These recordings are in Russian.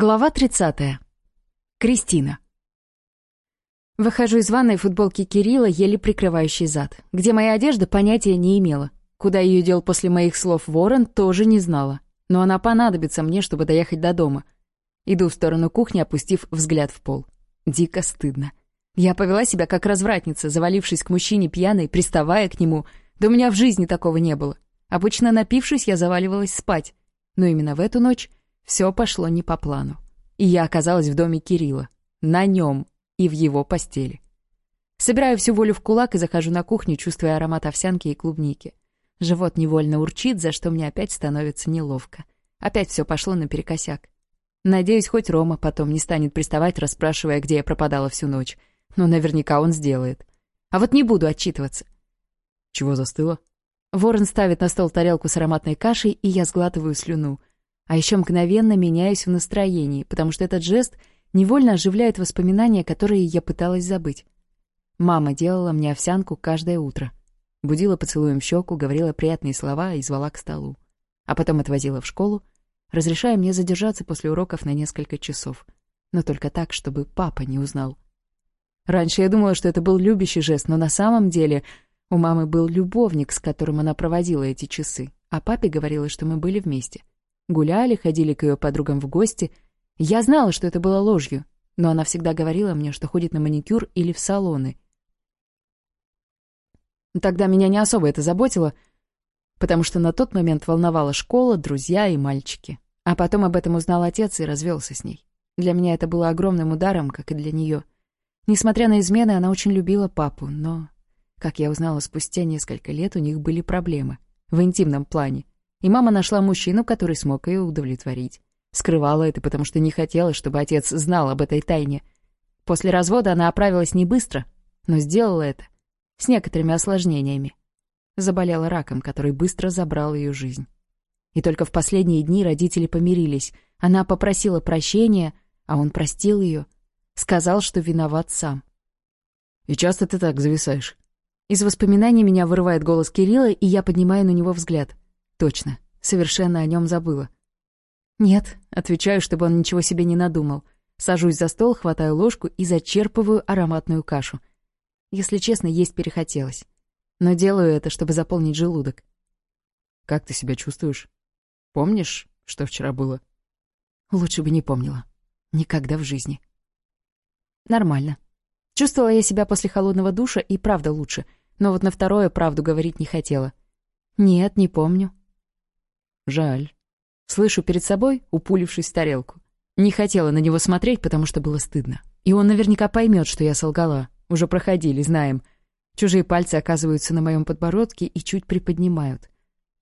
Глава 30. Кристина. Выхожу из ванной футболки Кирилла, еле прикрывающей зад, где моя одежда понятия не имела. Куда ее дел после моих слов Ворон, тоже не знала. Но она понадобится мне, чтобы доехать до дома. Иду в сторону кухни, опустив взгляд в пол. Дико стыдно. Я повела себя как развратница, завалившись к мужчине пьяной, приставая к нему. Да у меня в жизни такого не было. Обычно напившись, я заваливалась спать. Но именно в эту ночь все пошло не по плану. И я оказалась в доме Кирилла. На нем и в его постели. Собираю всю волю в кулак и захожу на кухню, чувствуя аромат овсянки и клубники. Живот невольно урчит, за что мне опять становится неловко. Опять все пошло наперекосяк. Надеюсь, хоть Рома потом не станет приставать, расспрашивая, где я пропадала всю ночь. Но наверняка он сделает. А вот не буду отчитываться. Чего застыло? Ворон ставит на стол тарелку с ароматной кашей, и я сглатываю слюну а еще мгновенно меняюсь в настроении, потому что этот жест невольно оживляет воспоминания, которые я пыталась забыть. Мама делала мне овсянку каждое утро. Будила поцелуем щеку, говорила приятные слова и звала к столу. А потом отвозила в школу, разрешая мне задержаться после уроков на несколько часов. Но только так, чтобы папа не узнал. Раньше я думала, что это был любящий жест, но на самом деле у мамы был любовник, с которым она проводила эти часы. А папе говорила, что мы были вместе гуляли, ходили к ее подругам в гости. Я знала, что это было ложью, но она всегда говорила мне, что ходит на маникюр или в салоны. Тогда меня не особо это заботило, потому что на тот момент волновала школа, друзья и мальчики. А потом об этом узнал отец и развелся с ней. Для меня это было огромным ударом, как и для нее. Несмотря на измены, она очень любила папу, но, как я узнала спустя несколько лет, у них были проблемы в интимном плане. и мама нашла мужчину, который смог ее удовлетворить. Скрывала это, потому что не хотела, чтобы отец знал об этой тайне. После развода она оправилась не быстро, но сделала это с некоторыми осложнениями. Заболела раком, который быстро забрал ее жизнь. И только в последние дни родители помирились. Она попросила прощения, а он простил ее. Сказал, что виноват сам. «И часто ты так зависаешь?» Из воспоминаний меня вырывает голос Точно, совершенно о нем забыла. «Нет», — отвечаю, чтобы он ничего себе не надумал. Сажусь за стол, хватаю ложку и зачерпываю ароматную кашу. Если честно, есть перехотелось. Но делаю это, чтобы заполнить желудок. «Как ты себя чувствуешь? Помнишь, что вчера было?» Лучше бы не помнила. Никогда в жизни. Нормально. Чувствовала я себя после холодного душа и правда лучше, но вот на второе правду говорить не хотела. Нет, не помню. Жаль. Слышу перед собой упулившись в тарелку. Не хотела на него смотреть, потому что было стыдно. И он наверняка поймет, что я солгала. Уже проходили, знаем. Чужие пальцы оказываются на моем подбородке и чуть приподнимают.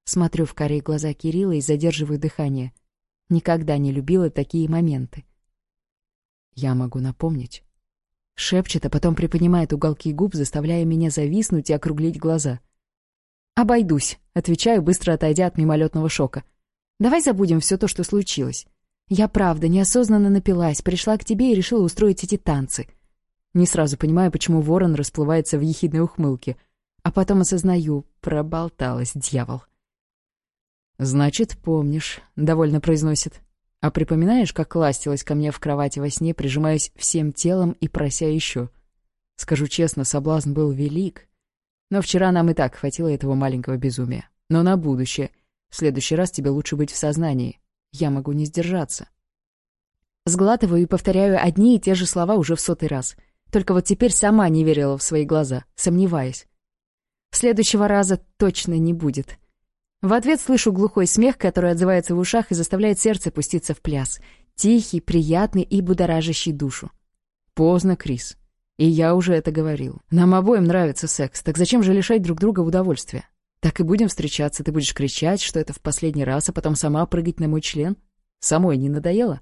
Смотрю в корей глаза Кирилла и задерживаю дыхание. Никогда не любила такие моменты. Я могу напомнить. Шепчет, а потом приподнимает уголки губ, заставляя меня зависнуть и округлить глаза. «Обойдусь», — отвечаю, быстро отойдя от мимолетного шока. «Давай забудем все то, что случилось. Я, правда, неосознанно напилась, пришла к тебе и решила устроить эти танцы». Не сразу понимаю, почему ворон расплывается в ехидной ухмылке. А потом осознаю, проболталась, дьявол. «Значит, помнишь», — довольно произносит. «А припоминаешь, как ластилась ко мне в кровати во сне, прижимаясь всем телом и прося еще?» Скажу честно, соблазн был велик. Но вчера нам и так хватило этого маленького безумия. Но на будущее. В следующий раз тебе лучше быть в сознании. Я могу не сдержаться. Сглатываю и повторяю одни и те же слова уже в сотый раз. Только вот теперь сама не верила в свои глаза, сомневаясь. Следующего раза точно не будет. В ответ слышу глухой смех, который отзывается в ушах и заставляет сердце пуститься в пляс. Тихий, приятный и будоражащий душу. Поздно, Крис. И я уже это говорил. Нам обоим нравится секс, так зачем же лишать друг друга удовольствия? Так и будем встречаться, ты будешь кричать, что это в последний раз, а потом сама прыгать на мой член? Самой не надоело?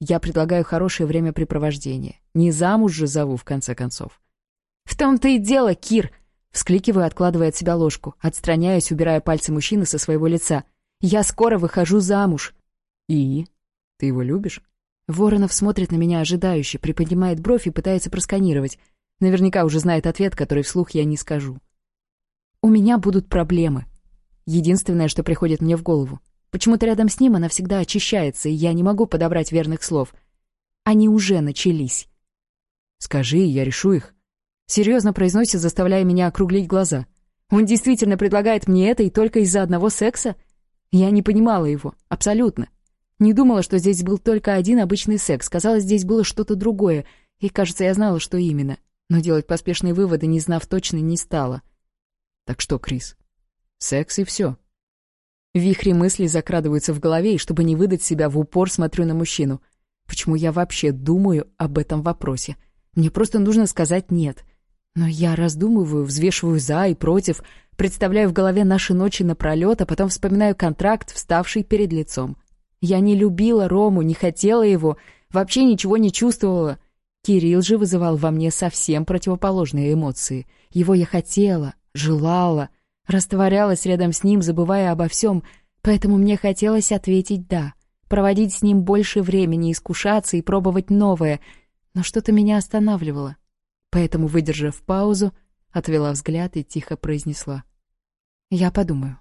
Я предлагаю хорошее времяпрепровождение. Не замуж же зову, в конце концов. «В том-то и дело, Кир!» Вскликиваю, откладывая от себя ложку, отстраняясь, убирая пальцы мужчины со своего лица. «Я скоро выхожу замуж!» «И? Ты его любишь?» Воронов смотрит на меня ожидающе, приподнимает бровь и пытается просканировать. Наверняка уже знает ответ, который вслух я не скажу. «У меня будут проблемы». Единственное, что приходит мне в голову. Почему-то рядом с ним она всегда очищается, и я не могу подобрать верных слов. Они уже начались. «Скажи, я решу их». Серьезно произносит, заставляя меня округлить глаза. «Он действительно предлагает мне это и только из-за одного секса?» Я не понимала его. Абсолютно. Не думала, что здесь был только один обычный секс. Казалось, здесь было что-то другое. И, кажется, я знала, что именно. Но делать поспешные выводы, не знав точно, не стала. Так что, Крис, секс и все. Вихри мыслей закрадываются в голове, и чтобы не выдать себя, в упор смотрю на мужчину. Почему я вообще думаю об этом вопросе? Мне просто нужно сказать «нет». Но я раздумываю, взвешиваю «за» и «против», представляю в голове наши ночи напролет, а потом вспоминаю контракт, вставший перед лицом. Я не любила Рому, не хотела его, вообще ничего не чувствовала. Кирилл же вызывал во мне совсем противоположные эмоции. Его я хотела, желала, растворялась рядом с ним, забывая обо всем, поэтому мне хотелось ответить «да», проводить с ним больше времени, искушаться и пробовать новое, но что-то меня останавливало. Поэтому, выдержав паузу, отвела взгляд и тихо произнесла. «Я подумаю».